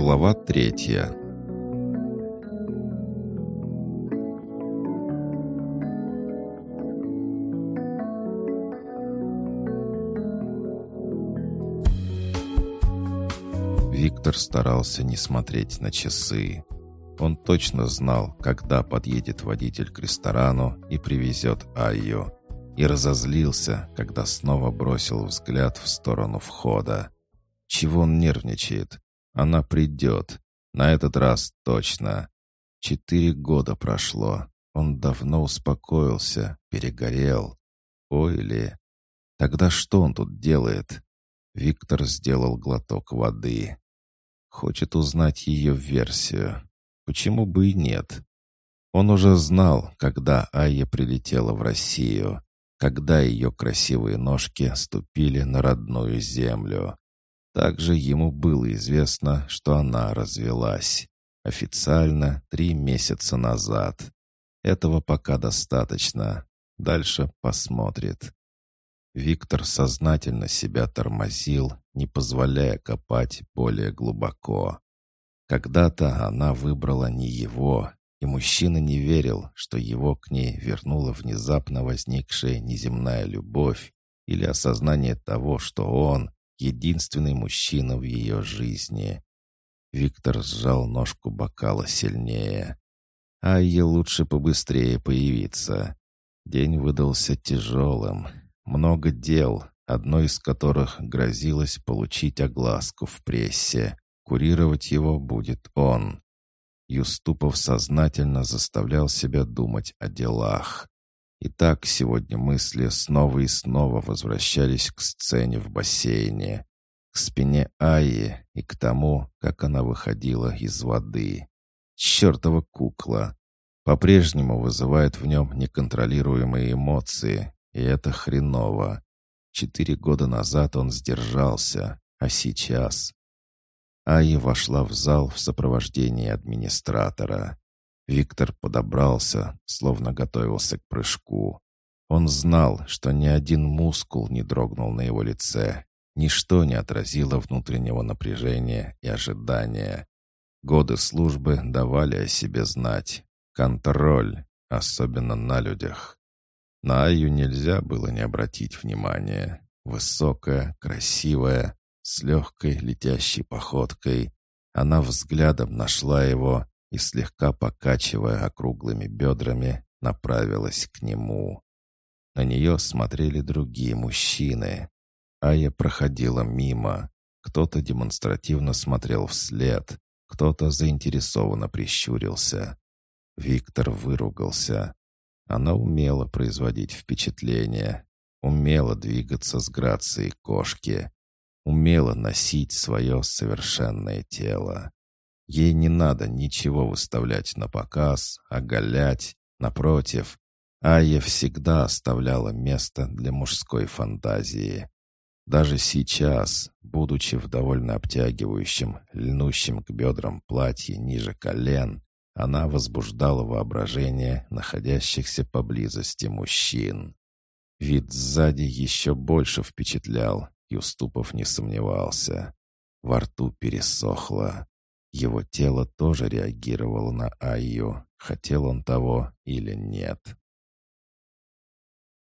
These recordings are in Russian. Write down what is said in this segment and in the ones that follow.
Глава третья Виктор старался не смотреть на часы. Он точно знал, когда подъедет водитель к ресторану и привезет Айю. И разозлился, когда снова бросил взгляд в сторону входа. Чего он нервничает? Она придет. На этот раз точно. Четыре года прошло. Он давно успокоился, перегорел. Ой ли. Тогда что он тут делает? Виктор сделал глоток воды. Хочет узнать ее версию. Почему бы и нет? Он уже знал, когда Айя прилетела в Россию, когда ее красивые ножки ступили на родную землю. Также ему было известно, что она развелась. Официально три месяца назад. Этого пока достаточно. Дальше посмотрит. Виктор сознательно себя тормозил, не позволяя копать более глубоко. Когда-то она выбрала не его, и мужчина не верил, что его к ней вернула внезапно возникшая неземная любовь или осознание того, что он — единственный мужчина в ее жизни. Виктор сжал ножку бокала сильнее. А ей лучше побыстрее появиться. День выдался тяжелым. Много дел, одно из которых грозилось получить огласку в прессе. Курировать его будет он. Юступов сознательно заставлял себя думать о делах. И так сегодня мысли снова и снова возвращались к сцене в бассейне, к спине Аи и к тому, как она выходила из воды. Чертова кукла! По-прежнему вызывает в нем неконтролируемые эмоции, и это хреново. Четыре года назад он сдержался, а сейчас Айя вошла в зал в сопровождении администратора. Виктор подобрался, словно готовился к прыжку. Он знал, что ни один мускул не дрогнул на его лице, ничто не отразило внутреннего напряжения и ожидания. Годы службы давали о себе знать. Контроль, особенно на людях. На Айю нельзя было не обратить внимания. Высокая, красивая, с легкой летящей походкой она взглядом нашла его и, слегка покачивая округлыми бедрами, направилась к нему. На нее смотрели другие мужчины. Ая проходила мимо. Кто-то демонстративно смотрел вслед, кто-то заинтересованно прищурился. Виктор выругался. Она умела производить впечатление, умела двигаться с грацией кошки, умела носить свое совершенное тело. Ей не надо ничего выставлять на показ, оголять. Напротив, Айя всегда оставляла место для мужской фантазии. Даже сейчас, будучи в довольно обтягивающем, льнущем к бедрам платье ниже колен, она возбуждала воображение находящихся поблизости мужчин. Вид сзади еще больше впечатлял, Юступов не сомневался. Во рту пересохло. Его тело тоже реагировало на Айю, хотел он того или нет.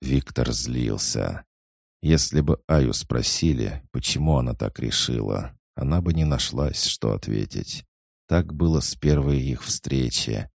Виктор злился. Если бы Аю спросили, почему она так решила, она бы не нашлась, что ответить. Так было с первой их встречи.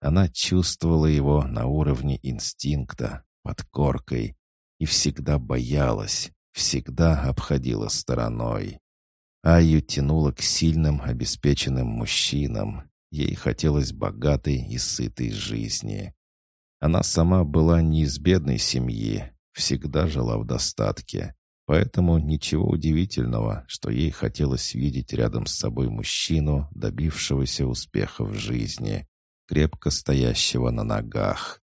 Она чувствовала его на уровне инстинкта, под коркой, и всегда боялась, всегда обходила стороной. Аю тянула к сильным, обеспеченным мужчинам. Ей хотелось богатой и сытой жизни. Она сама была не из бедной семьи, всегда жила в достатке. Поэтому ничего удивительного, что ей хотелось видеть рядом с собой мужчину, добившегося успеха в жизни, крепко стоящего на ногах.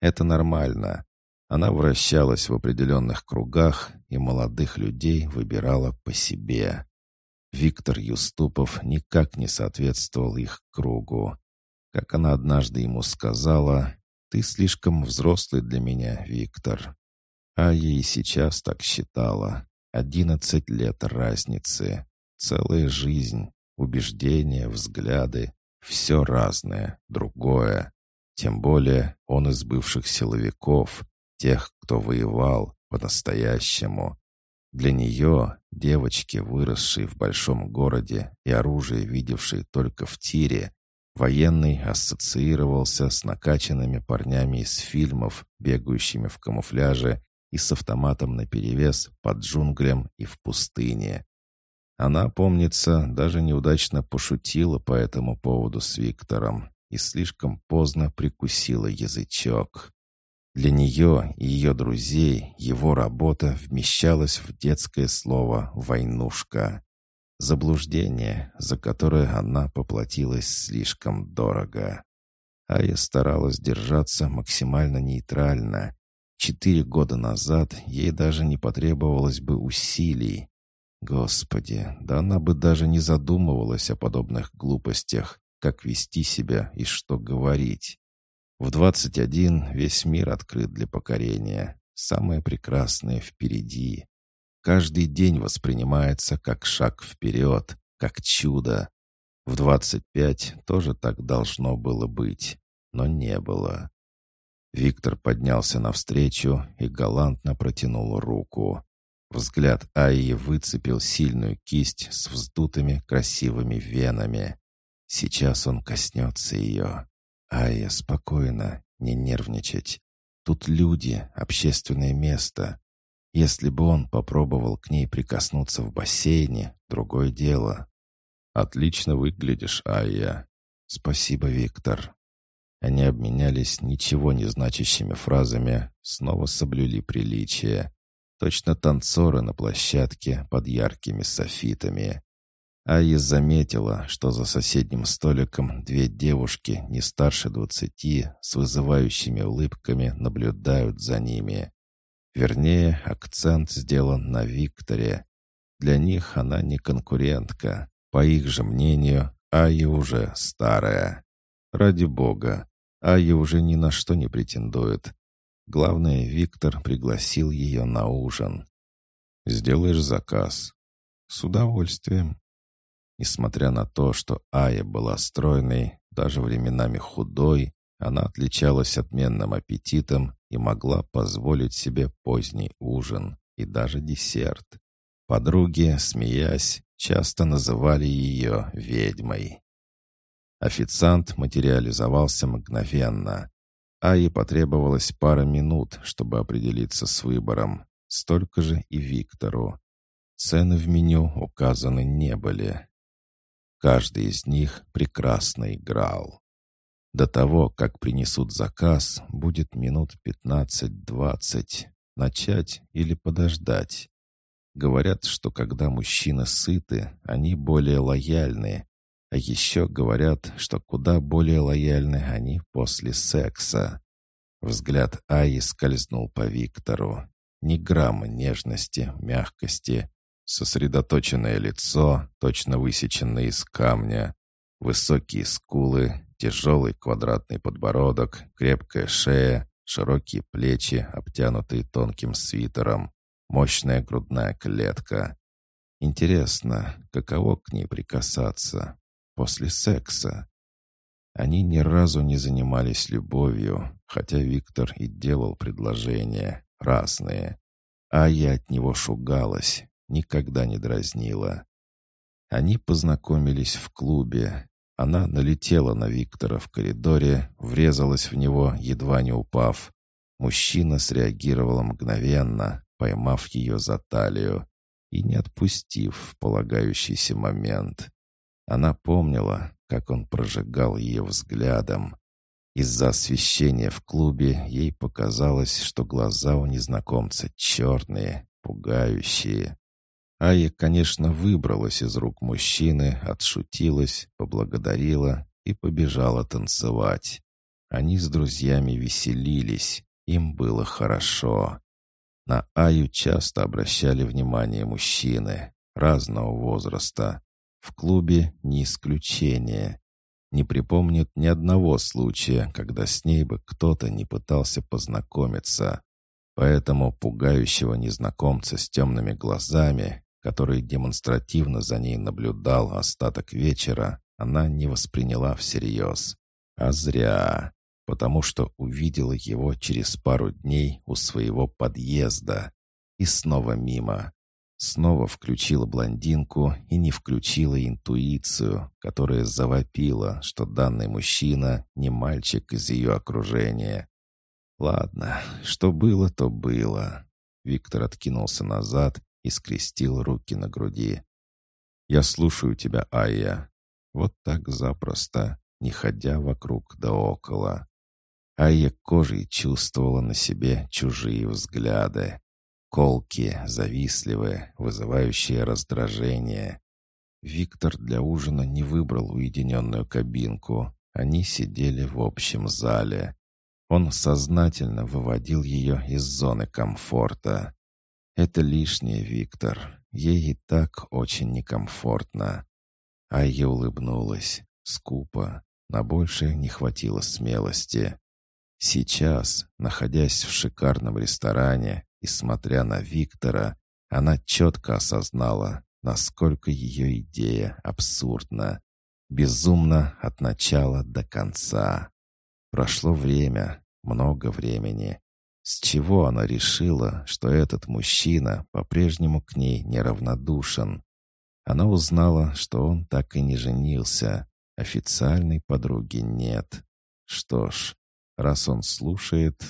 Это нормально. Она вращалась в определенных кругах и молодых людей выбирала по себе. Виктор Юступов никак не соответствовал их кругу. Как она однажды ему сказала, «Ты слишком взрослый для меня, Виктор». А ей сейчас так считала. Одиннадцать лет разницы. Целая жизнь. убеждения, взгляды. Все разное, другое. Тем более он из бывших силовиков, тех, кто воевал по-настоящему. Для нее, девочки, выросшей в большом городе и оружие видевшей только в тире, военный ассоциировался с накачанными парнями из фильмов, бегающими в камуфляже и с автоматом наперевес под джунглям и в пустыне. Она, помнится, даже неудачно пошутила по этому поводу с Виктором и слишком поздно прикусила язычок. Для нее и ее друзей его работа вмещалась в детское слово «войнушка». Заблуждение, за которое она поплатилась слишком дорого. Ая старалась держаться максимально нейтрально. Четыре года назад ей даже не потребовалось бы усилий. Господи, да она бы даже не задумывалась о подобных глупостях, как вести себя и что говорить. В 21 весь мир открыт для покорения. Самое прекрасное впереди. Каждый день воспринимается как шаг вперед, как чудо. В 25 тоже так должно было быть, но не было. Виктор поднялся навстречу и галантно протянул руку. Взгляд Аи выцепил сильную кисть с вздутыми красивыми венами. Сейчас он коснется ее. Айя, спокойно, не нервничать. Тут люди, общественное место. Если бы он попробовал к ней прикоснуться в бассейне, другое дело. Отлично выглядишь, Айя. Спасибо, Виктор. Они обменялись ничего не значащими фразами, снова соблюли приличие. Точно танцоры на площадке под яркими софитами. Айя заметила, что за соседним столиком две девушки не старше двадцати с вызывающими улыбками наблюдают за ними. Вернее, акцент сделан на Викторе. Для них она не конкурентка. По их же мнению, Айя уже старая. Ради бога, Айя уже ни на что не претендует. Главное, Виктор пригласил ее на ужин. «Сделаешь заказ?» «С удовольствием». Несмотря на то, что Ая была стройной, даже временами худой, она отличалась отменным аппетитом и могла позволить себе поздний ужин и даже десерт. Подруги, смеясь, часто называли ее ведьмой. Официант материализовался мгновенно. Ае потребовалось пара минут, чтобы определиться с выбором. Столько же и Виктору. Цены в меню указаны не были. Каждый из них прекрасно играл. До того, как принесут заказ, будет минут пятнадцать-двадцать. Начать или подождать. Говорят, что когда мужчины сыты, они более лояльны. А еще говорят, что куда более лояльны они после секса. Взгляд Аи скользнул по Виктору. Ни грамма нежности, мягкости, Сосредоточенное лицо, точно высеченное из камня, высокие скулы, тяжелый квадратный подбородок, крепкая шея, широкие плечи, обтянутые тонким свитером, мощная грудная клетка. Интересно, каково к ней прикасаться после секса? Они ни разу не занимались любовью, хотя Виктор и делал предложения, разные. А я от него шугалась, никогда не дразнила. Они познакомились в клубе. Она налетела на Виктора в коридоре, врезалась в него, едва не упав. Мужчина среагировал мгновенно, поймав ее за талию и не отпустив в полагающийся момент. Она помнила, как он прожигал ее взглядом. Из-за освещения в клубе ей показалось, что глаза у незнакомца черные, пугающие. Ая, конечно, выбралась из рук мужчины, отшутилась, поблагодарила и побежала танцевать. Они с друзьями веселились, им было хорошо. На Аю часто обращали внимание мужчины разного возраста. В клубе не исключение. Не припомнит ни одного случая, когда с ней бы кто-то не пытался познакомиться. Поэтому пугающего незнакомца с темными глазами, который демонстративно за ней наблюдал остаток вечера, она не восприняла всерьез. А зря, потому что увидела его через пару дней у своего подъезда. И снова мимо. Снова включила блондинку и не включила интуицию, которая завопила, что данный мужчина не мальчик из ее окружения. Ладно, что было, то было. Виктор откинулся назад и скрестил руки на груди. «Я слушаю тебя, Айя». Вот так запросто, не ходя вокруг да около. Айя кожей чувствовала на себе чужие взгляды. Колки, завистливые, вызывающие раздражение. Виктор для ужина не выбрал уединенную кабинку. Они сидели в общем зале. Он сознательно выводил ее из зоны комфорта. Это лишнее, Виктор. Ей и так очень некомфортно. А я улыбнулась, скупо. На большее не хватило смелости. Сейчас, находясь в шикарном ресторане и смотря на Виктора, она четко осознала, насколько ее идея абсурдна. Безумно от начала до конца. Прошло время, много времени. С чего она решила, что этот мужчина по-прежнему к ней неравнодушен? Она узнала, что он так и не женился. Официальной подруги нет. Что ж, раз он слушает...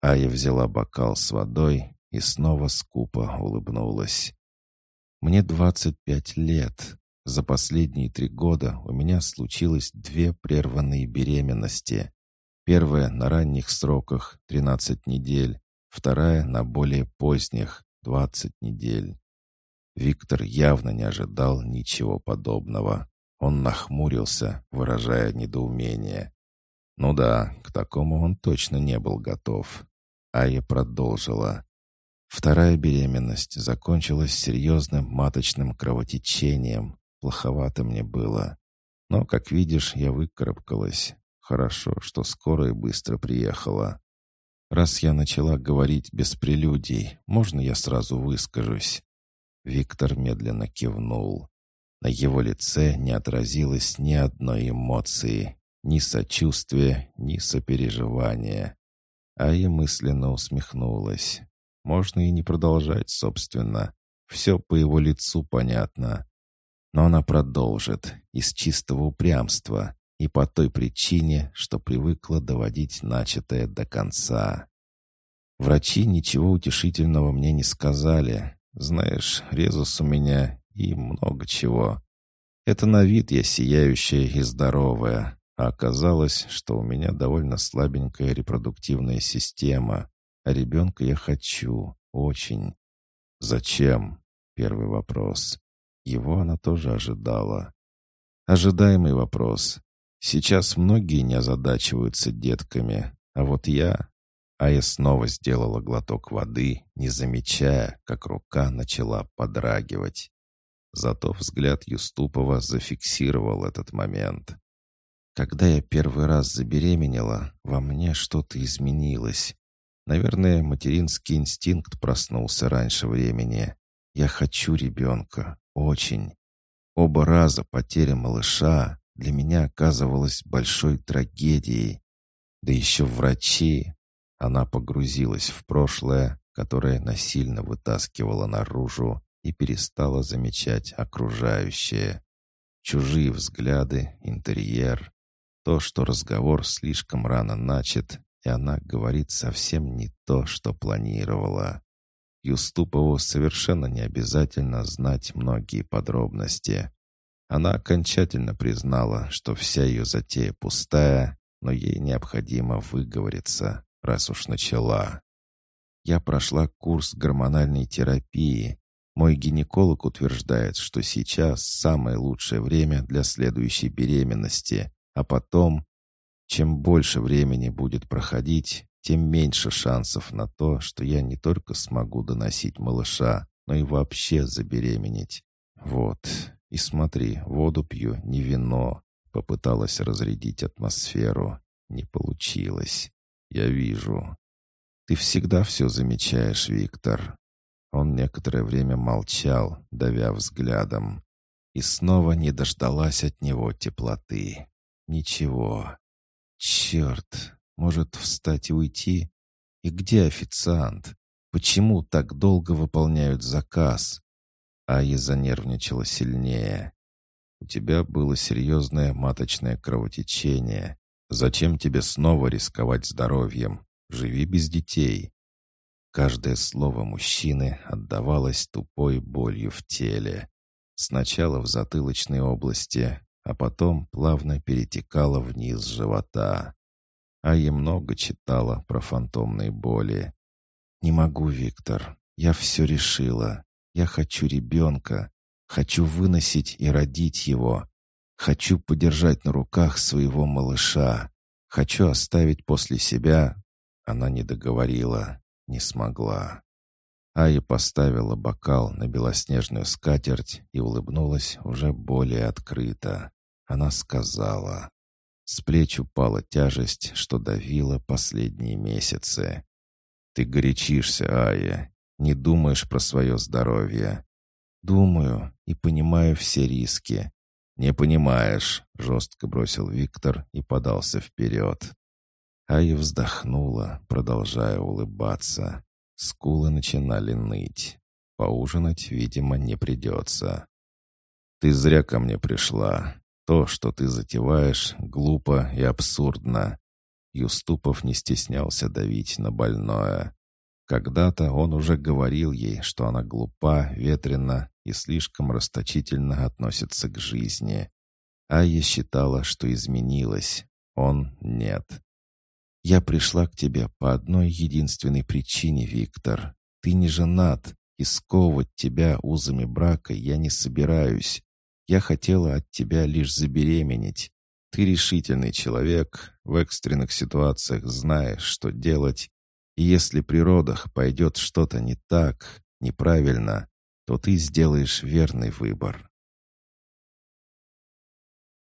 Ая взяла бокал с водой и снова скупо улыбнулась. «Мне двадцать пять лет. За последние три года у меня случилось две прерванные беременности. Первая на ранних сроках, 13 недель, вторая на более поздних, 20 недель. Виктор явно не ожидал ничего подобного. Он нахмурился, выражая недоумение. Ну да, к такому он точно не был готов. Ая продолжила. Вторая беременность закончилась серьезным маточным кровотечением. Плоховато мне было. Но, как видишь, я выкарабкалась. Хорошо, что скорая быстро приехала. Раз я начала говорить без прелюдий, можно я сразу выскажусь?» Виктор медленно кивнул. На его лице не отразилось ни одной эмоции, ни сочувствия, ни сопереживания. А я мысленно усмехнулась. Можно и не продолжать, собственно. Все по его лицу понятно. Но она продолжит, из чистого упрямства, и по той причине, что привыкла доводить начатое до конца. Врачи ничего утешительного мне не сказали. Знаешь, резус у меня и много чего. Это на вид я сияющая и здоровая, а оказалось, что у меня довольно слабенькая репродуктивная система, а ребенка я хочу, очень. Зачем? Первый вопрос. Его она тоже ожидала. Ожидаемый вопрос. Сейчас многие не озадачиваются детками, а вот я... А я снова сделала глоток воды, не замечая, как рука начала подрагивать. Зато взгляд Юступова зафиксировал этот момент. Когда я первый раз забеременела, во мне что-то изменилось. Наверное, материнский инстинкт проснулся раньше времени. Я хочу ребенка. Очень. Оба раза потеря малыша для меня оказывалась большой трагедией. Да еще врачи. Она погрузилась в прошлое, которое насильно вытаскивало наружу и перестала замечать окружающее. Чужие взгляды, интерьер. То, что разговор слишком рано начат, и она говорит совсем не то, что планировала. Юступову совершенно не обязательно знать многие подробности. Она окончательно признала, что вся ее затея пустая, но ей необходимо выговориться, раз уж начала. Я прошла курс гормональной терапии. Мой гинеколог утверждает, что сейчас самое лучшее время для следующей беременности, а потом, чем больше времени будет проходить, тем меньше шансов на то, что я не только смогу доносить малыша, но и вообще забеременеть. Вот, и смотри, воду пью, не вино. Попыталась разрядить атмосферу. Не получилось. Я вижу. Ты всегда все замечаешь, Виктор. Он некоторое время молчал, давя взглядом. И снова не дождалась от него теплоты. Ничего. Черт, может встать и уйти? И где официант? Почему так долго выполняют заказ? Ая занервничала сильнее. «У тебя было серьезное маточное кровотечение. Зачем тебе снова рисковать здоровьем? Живи без детей. Каждое слово мужчины отдавалось тупой болью в теле. Сначала в затылочной области, а потом плавно перетекало вниз живота. А я много читала про фантомные боли. «Не могу, Виктор. Я все решила. Я хочу ребенка. Хочу выносить и родить его. Хочу подержать на руках своего малыша. Хочу оставить после себя...» Она не договорила не смогла. Ая поставила бокал на белоснежную скатерть и улыбнулась уже более открыто. Она сказала. С плеч упала тяжесть, что давила последние месяцы. «Ты горячишься, Ая. Не думаешь про свое здоровье?» «Думаю и понимаю все риски». «Не понимаешь», — жестко бросил Виктор и подался вперед. Ая вздохнула, продолжая улыбаться. Скулы начинали ныть. Поужинать, видимо, не придется. «Ты зря ко мне пришла. То, что ты затеваешь, глупо и абсурдно». Юступов не стеснялся давить на больное. Когда-то он уже говорил ей, что она глупа, ветрена и слишком расточительно относится к жизни. Ая считала, что изменилась. Он — нет. Я пришла к тебе по одной единственной причине, Виктор. Ты не женат, и сковывать тебя узами брака я не собираюсь. Я хотела от тебя лишь забеременеть. Ты решительный человек, в экстренных ситуациях знаешь, что делать. Если при родах пойдет что-то не так, неправильно, то ты сделаешь верный выбор.